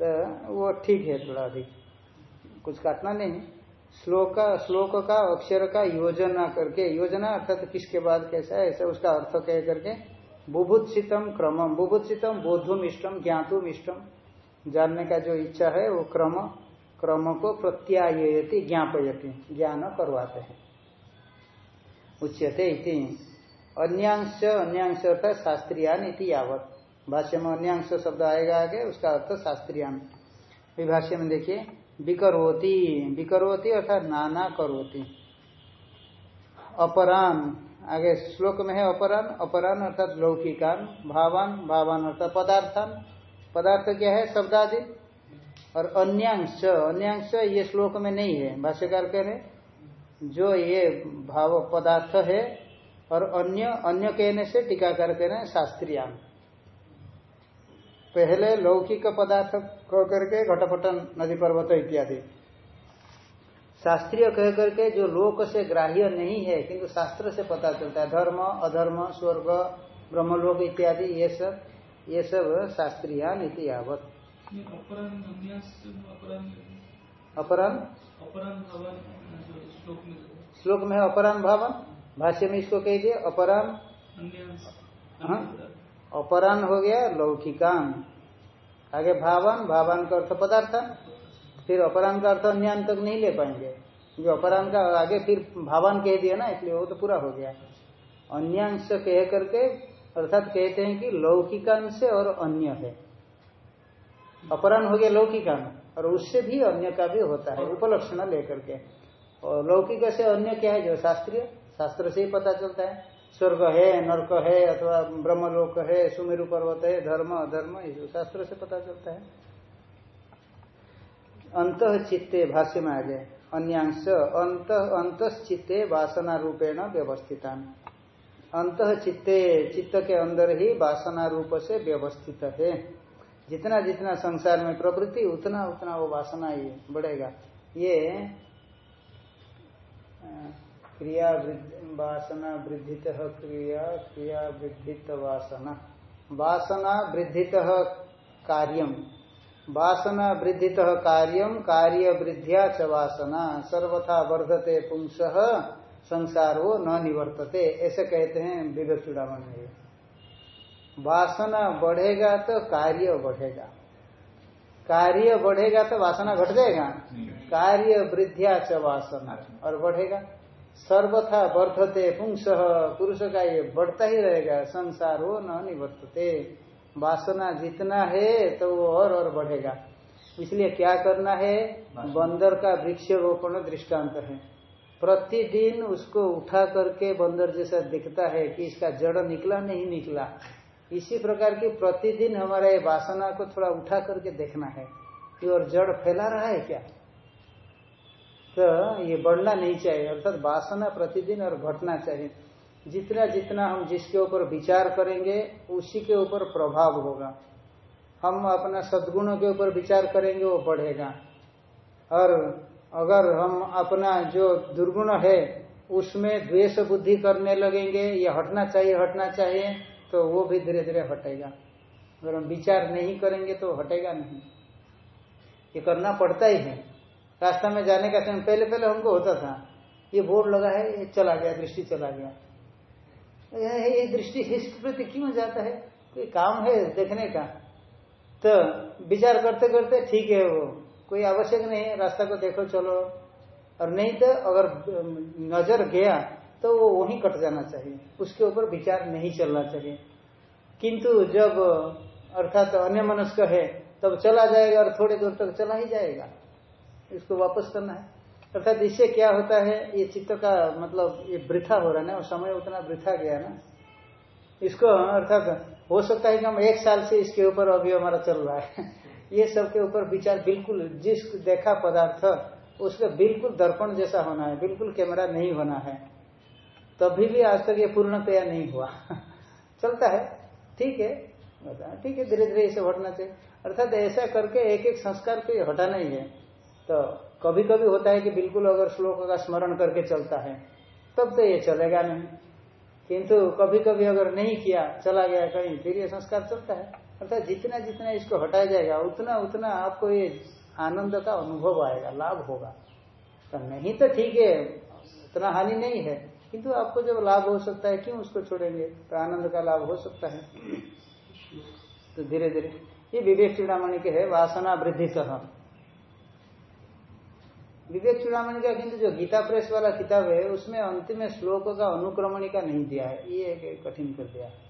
तो वो ठीक है थोड़ा अधिक। कुछ काटना नहीं। श्लोक श्लोक का, अक्षर का योजना करके, योजना अर्थात तो किसके बाद कैसा है, ऐसा उसका अर्थ कह करके बुभुत्सितम क्रमम बुभुत्सितम बोधुम इष्टम ज्ञातुम इष्टम जानने का जो इच्छा है, वो क्रम क्रम को प्रत्यायति, ज्ञापयति, ज्ञान करवाते हैं। उच्यते इति। अन्यांश अन्यांश अर्थात शास्त्रियान इति यावत। भाष्य में अन्यांश शब्द आएगा आगे, उसका अर्थ शास्त्रियान। विभाष्य में देखिए, विकरोती। विकरोती अर्थात नाना करोती। अपरान। आगे श्लोक में है अपरान। अपरान अर्थात लौकिकान। भावान। भावान अर्थात पदार्थान। पदार्थ क्या है? शब्दादि। और अन्यांश अन्यांश ये श्लोक में नहीं है। भाष्यकार कह रहे जो ये भाव पदार्थ है और अन्य अन्य कहने से टीकाकार कह रहे हैं पहले लौकिक पदार्थ कह करके घटपटन, नदी पर्वत इत्यादि। शास्त्रीय कह करके जो लोक से ग्राह्य नहीं है, किंतु शास्त्र से पता चलता है। धर्म, अधर्म, स्वर्ग, ब्रह्मलोक इत्यादि, ये सब। ये सब शास्त्रीय नीति यावत। अपरान श्लोक में अपरान भावन भाष्य में इसको कह दिए अपरान हाँ? अपरान हो गया लौकिकान। आगे भावन भावान का अर्थ पदार्थ। फिर अपरान का अर्थ अन्य तक नहीं ले पाएँगे। जो अपरान का आगे फिर भावान कह दिया ना इसलिए वो तो पूरा हो गया। अन्यांश कह करके अर्थात कहते हैं कि लौकिकांश और अन्य है। अपराण हो गया लौकिकान और उससे भी अन्य का भी होता है, उपलक्षण लेकर के। और लौकिक से अन्य क्या है जो शास्त्रीय? शास्त्र से ही पता चलता है। स्वर्ग है, नरक है, अथवा ब्रह्मलोक है, सुमेरु पर्वत है, धर्म, अधर्म, ये जो शास्त्र से पता चलता है। अंत चित्ते भाष्य में आ गए अन्यांश, अंत अंत चित्ते वासना रूपेण व्यवस्थितान। अंत चित्ते, चित्त के अंदर ही वासना रूप से व्यवस्थित है। जितना जितना संसार में प्रवृत्ति, उतना उतना वो वासना ही बढ़ेगा। ये क्रिया वासना वृद्धित, क्रिया क्रिया वृद्धित वासना। वासना वृद्धित कार्यम वासना वृद्धित कार्यम कार्य वृद्धिया च वासना। सर्वथा वर्धते पुंस। संसार वो न निवर्तते ऐसे कहते हैं विवेक चुड़ावन में वासना बढ़ेगा तो कार्य बढ़ेगा। कार्य बढ़ेगा तो वासना घट जाएगा? कार्य वृद्धिया च वासना। और बढ़ेगा? सर्वथा वर्धते पुंस पुरुष का ये बढ़ता ही रहेगा संसार वो न निवर्तते। वासना जितना है तो वो और और बढ़ेगा। इसलिए क्या करना है? बंदर का वृक्ष रोपण दृष्टांत है। प्रतिदिन उसको उठा करके बंदर जैसा दिखता है कि इसका जड़ निकला नहीं निकला। इसी प्रकार की प्रतिदिन हमारा ये वासना को थोड़ा उठा करके देखना है कि और जड़ फैला रहा है क्या? तो ये बढ़ना नहीं चाहिए, अर्थात वासना प्रतिदिन और घटना चाहिए। जितना जितना हम जिसके ऊपर विचार करेंगे, उसी के ऊपर प्रभाव होगा। हम अपना सदगुणों के ऊपर विचार करेंगे, वो बढ़ेगा। और अगर हम अपना जो दुर्गुण है, उसमें द्वेष बुद्धि करने लगेंगे, ये हटना चाहिए हटना चाहिए तो वो भी धीरे धीरे हटेगा। अगर हम विचार नहीं करेंगे तो हटेगा नहीं। ये करना पड़ता ही है। रास्ता में जाने का समय पहले पहले हमको होता था। ये बोर्ड लगा है, ये चला गया, दृष्टि चला गया। ये दृष्टि हिस्ट प्रति क्यों जाता है? कोई काम है देखने का। तो विचार करते करते ठीक है वो। कोई आवश्यक नहीं है, रास्ता को देखो, चलो। और नहीं तो अगर नज़र गया तो वो वहीं कट जाना चाहिए। उसके ऊपर विचार नहीं चलना चाहिए। किंतु जब, अर्थात तो अन्य मनस्क है, तब चला जाएगा और थोड़ी दूर तक चला ही जाएगा। इसको वापस करना है। अर्थात इससे क्या होता है, ये चित्त का मतलब ये वृथा हो रहा है ना, और समय उतना वृथा गया ना। इसको अर्थात हो सकता है कि हम एक साल से इसके ऊपर अभी हमारा चल रहा है। ये सब के ऊपर विचार बिल्कुल जिस देखा पदार्थ, उसका बिल्कुल दर्पण जैसा होना है, बिल्कुल कैमरा नहीं होना है। तभी भी आज तक ये पूर्णतया नहीं हुआ। चलता है। ठीक है। ठीक है धीरे धीरे इसे हटना चाहिए। अर्थात ऐसा करके एक एक संस्कार को हटाना ही है। तो कभी कभी होता है कि बिल्कुल अगर श्लोक का स्मरण करके चलता है, तब तो ये चलेगा नहीं। किंतु कभी कभी अगर नहीं किया, चला गया कहीं, फिर ये संस्कार चलता है। अर्थात जितना जितना इसको हटाया जाएगा, उतना उतना आपको ये आनंद का अनुभव आएगा, लाभ होगा। तो नहीं तो ठीक है, उतना हानि नहीं है, किंतु आपको जब लाभ हो सकता है, क्यों उसको छोड़ेंगे? तो आनंद का लाभ हो सकता है। तो धीरे धीरे ये विवेक चूड़ामणि के है, वासना वृद्धि सह विवेक चूड़ामणि का किंतु जो गीता प्रेस वाला किताब है, उसमें अंतिम श्लोक का अनुक्रमणि का नहीं दिया है, ये कठिन कर दिया। अनुक्रमणि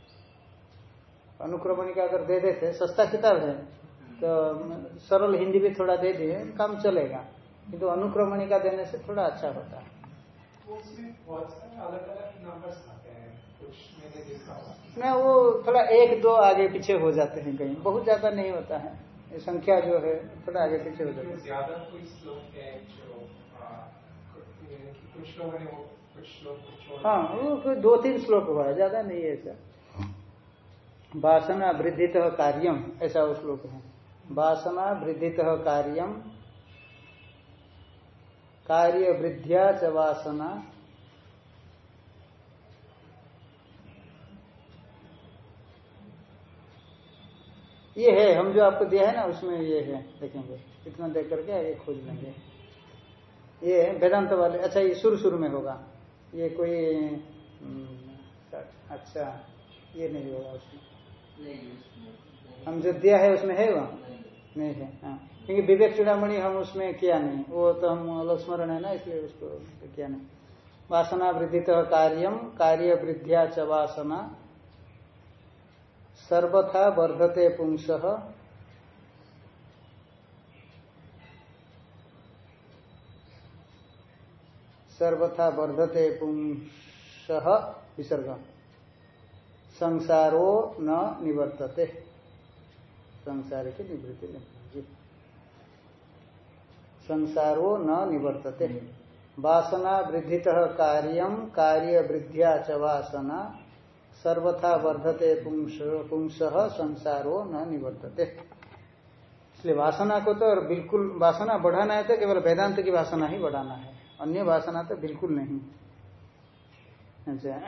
का अगर दे देते सस्ता किताब है। तो सरल हिंदी भी थोड़ा दे दिए काम चलेगा। किंतु तो अनुक्रमणि का देने से थोड़ा अच्छा होता है। नहीं वो थोड़ा एक दो आगे पीछे हो जाते हैं कहीं। बहुत ज़्यादा नहीं होता है। ये संख्या जो है थोड़ा आगे पीछे हो जाता है। ज़्यादा कोई श्लोक है जो कुछ लोगों कुछ श्लोक हाँ वो दो तीन श्लोक हुआ है ज़्यादा नहीं है ऐसा। वासना वृद्धित कार्यम ऐसा वो श्लोक है। वासना वृद्धित कार्यम कार्य वृद्धिया च वासना। ये है हम जो आपको दिया है ना उसमें ये है देखेंगे। इतना देख करके आगे खोज लेंगे। ये वेदांत वाले अच्छा ये शुरू शुरू में होगा। ये कोई हम्म, अच्छा ये नहीं होगा उसमें। हम जो दिया है उसमें है वो? नहीं है हाँ। क्योंकि विवेक चूड़ामणि हम उसमें किया नहीं। वो तो हम अलग स्मरण है ना, इसलिए उसको किया नहीं। वासना वृद्धि तो कार्यम कार्य वृद्धिया च वासना। सर्वथा वर्धते पुंस। सर्वथा वर्धते पुंस। विसर्ग। संसारो न निवर्तते। संसार की निवृत्ति नहीं संसारो न निवर्तते। वासना वृद्धि कार्यम कार्य वृद्धिया च वासना, सर्वथा वर्धते पुंस संसारो न निवर्तते। इसलिए वासना को तो बिल्कुल वासना बढ़ाना है तो केवल वेदांत की वासना ही बढ़ाना है, अन्य वासना तो बिल्कुल नहीं। अच्छा।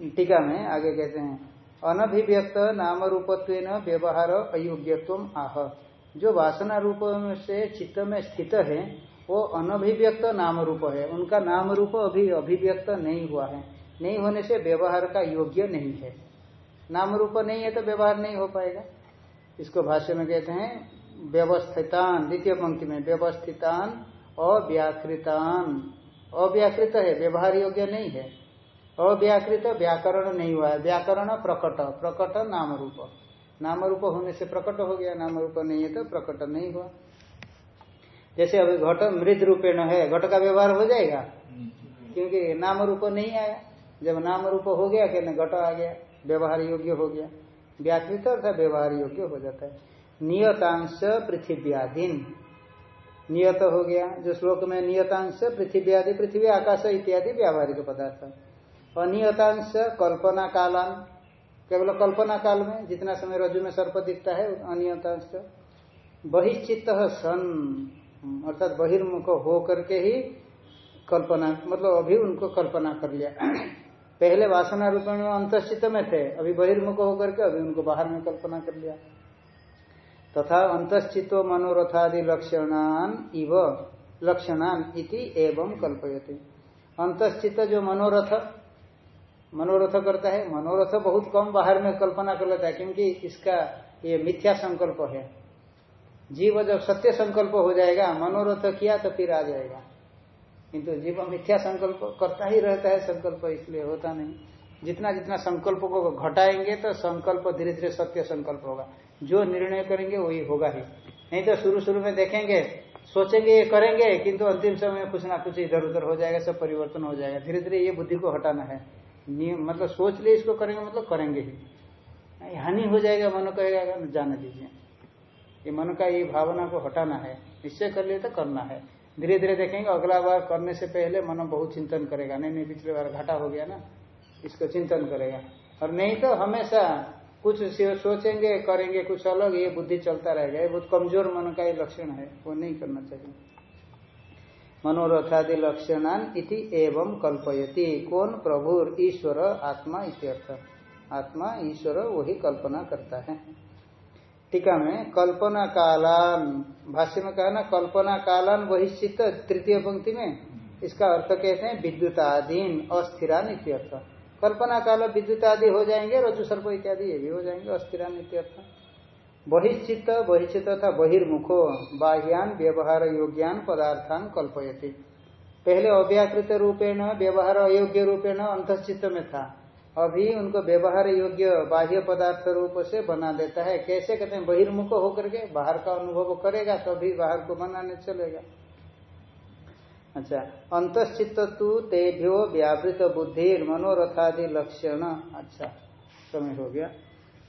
टीका में आगे कहते हैं अनभिव्यक्त नाम रूपत्व व्यवहार अयोग्यत्व आह। जो वासना रूप से चित्त में स्थित है, वो अनभिव्यक्त नाम रूप है। उनका नाम रूप अभी अभिव्यक्त नहीं हुआ है। नहीं होने से व्यवहार का योग्य नहीं है। नाम रूप नहीं है तो व्यवहार नहीं हो पाएगा। इसको भाष्य में कहते हैं, व्यवस्थितान, द्वितीय पंक्ति में, व्यवस्थितान, अव्याकृतान। अव्याकृत है, व्यवहार योग्य नहीं है। अव्याकृत व्याकरण नहीं हुआ है। व्याकरण प्रकट प्रकट नाम रूप नाम रूप होने से प्रकट हो गया नाम रूप नहीं है तो प्रकट नहीं हुआ। जैसे अभी घट मृद रूपेण है, घट का व्यवहार हो जाएगा? क्योंकि नाम रूप नहीं आया। जब नाम रूप हो गया, कहने घट आ गया, व्यवहार योग्य हो गया। व्याकृत अर्थात व्यवहार योग्य हो जाता है। नियतांश पृथ्व्याधीन नियत हो गया। जो श्लोक में नियतांश पृथ्वी आदि पृथ्वी आकाश इत्यादि व्यावहारिक पदार्थ। अनियतांश कल्पना कालान। केवल कल्पना काल में जितना समय रजु में सर्प दिखता है, अनियतांश। बहिश्चित सन, अर्थात बहिर्मुख हो करके ही कल्पना मतलब अभी उनको कल्पना कर लिया। पहले वासना रूप में अंतश्चित में थे, अभी बहिर्मुख होकर के अभी उनको बाहर में कल्पना कर लिया। तथा अंतश्चितो मनोरथादि लक्षणान इव, लक्षणान इति एवं कल्पयते। अंतश्चित जो मनोरथ मनोरथ करता है। मनोरथ बहुत कम बाहर में कल्पना कर लेता है, क्योंकि इसका ये मिथ्या संकल्प है। जीव जब सत्य संकल्प हो जाएगा, मनोरथ किया तो फिर आ जाएगा। किंतु जीव मिथ्या संकल्प करता ही रहता है, संकल्प इसलिए होता नहीं। जितना जितना संकल्प को घटाएँगे तो संकल्प धीरे धीरे सत्य संकल्प होगा। जो निर्णय करेंगे वही होगा ही। नहीं तो शुरू शुरू में देखेंगे, सोचेंगे, ये करेंगे, किंतु अंतिम समय कुछ ना कुछ इधर उधर हो जाएगा, सब परिवर्तन हो जाएगा। धीरे धीरे ये बुद्धि को हटाना है। मतलब सोच लिए इसको करेंगे मतलब करेंगे ही। हानि हो जाएगा, मन कहेगा जाने दीजिए। ये मन का, ये भावना को हटाना है, निश्चय कर लिए तो करना है। धीरे धीरे देखेंगे, अगला बार करने से पहले मन बहुत चिंतन करेगा। नहीं नहीं, पिछले बार घाटा हो गया ना, इसको चिंतन करेगा। और नहीं तो हमेशा कुछ सोचेंगे, करेंगे, कुछ अलग, ये बुद्धि चलता रहेगा। ये बहुत कमज़ोर मन का ये लक्षण है, वो नहीं करना चाहिए। मनोरथादि लक्षणान इति एवं कल्पयति। कौन प्रभु ईश्वर आत्मा इत्यर्थ? आत्मा ईश्वर वही कल्पना करता है। टीका में कल्पना कालान, भाष्य में कहा ना, कल्पना कालान बहिश्चित तृतीय पंक्ति में, इसका अर्थ कहते हैं विद्युताधीन अस्थिरान इत्यर्थ। कल्पना काल विद्युत आदि हो जाएँगे रजु सर्प इत्यादि ये भी हो जाएँगे, अस्थिरान इत्यर्थ। बहिश्चित बहिश्चित था बहिर्मुखो, बाह्यान व्यवहार योग्यान पदार्थान कल्पयति। पहले अव्याकृत रूपेण, व्यवहार अयोग्य रूपेण अंतश्चित में था अभी उनको व्यवहार योग्य, बाह्य पदार्थ रूप से बना देता है। कैसे कहते हैं? बहिर्मुख होकर के बाहर का अनुभव करेगा, तभी बाहर को बनाने चलेगा। अच्छा अंतश्चित तेभ्यो व्यावृत बुद्धि मनोरथादि लक्षण। अच्छा समय हो गया।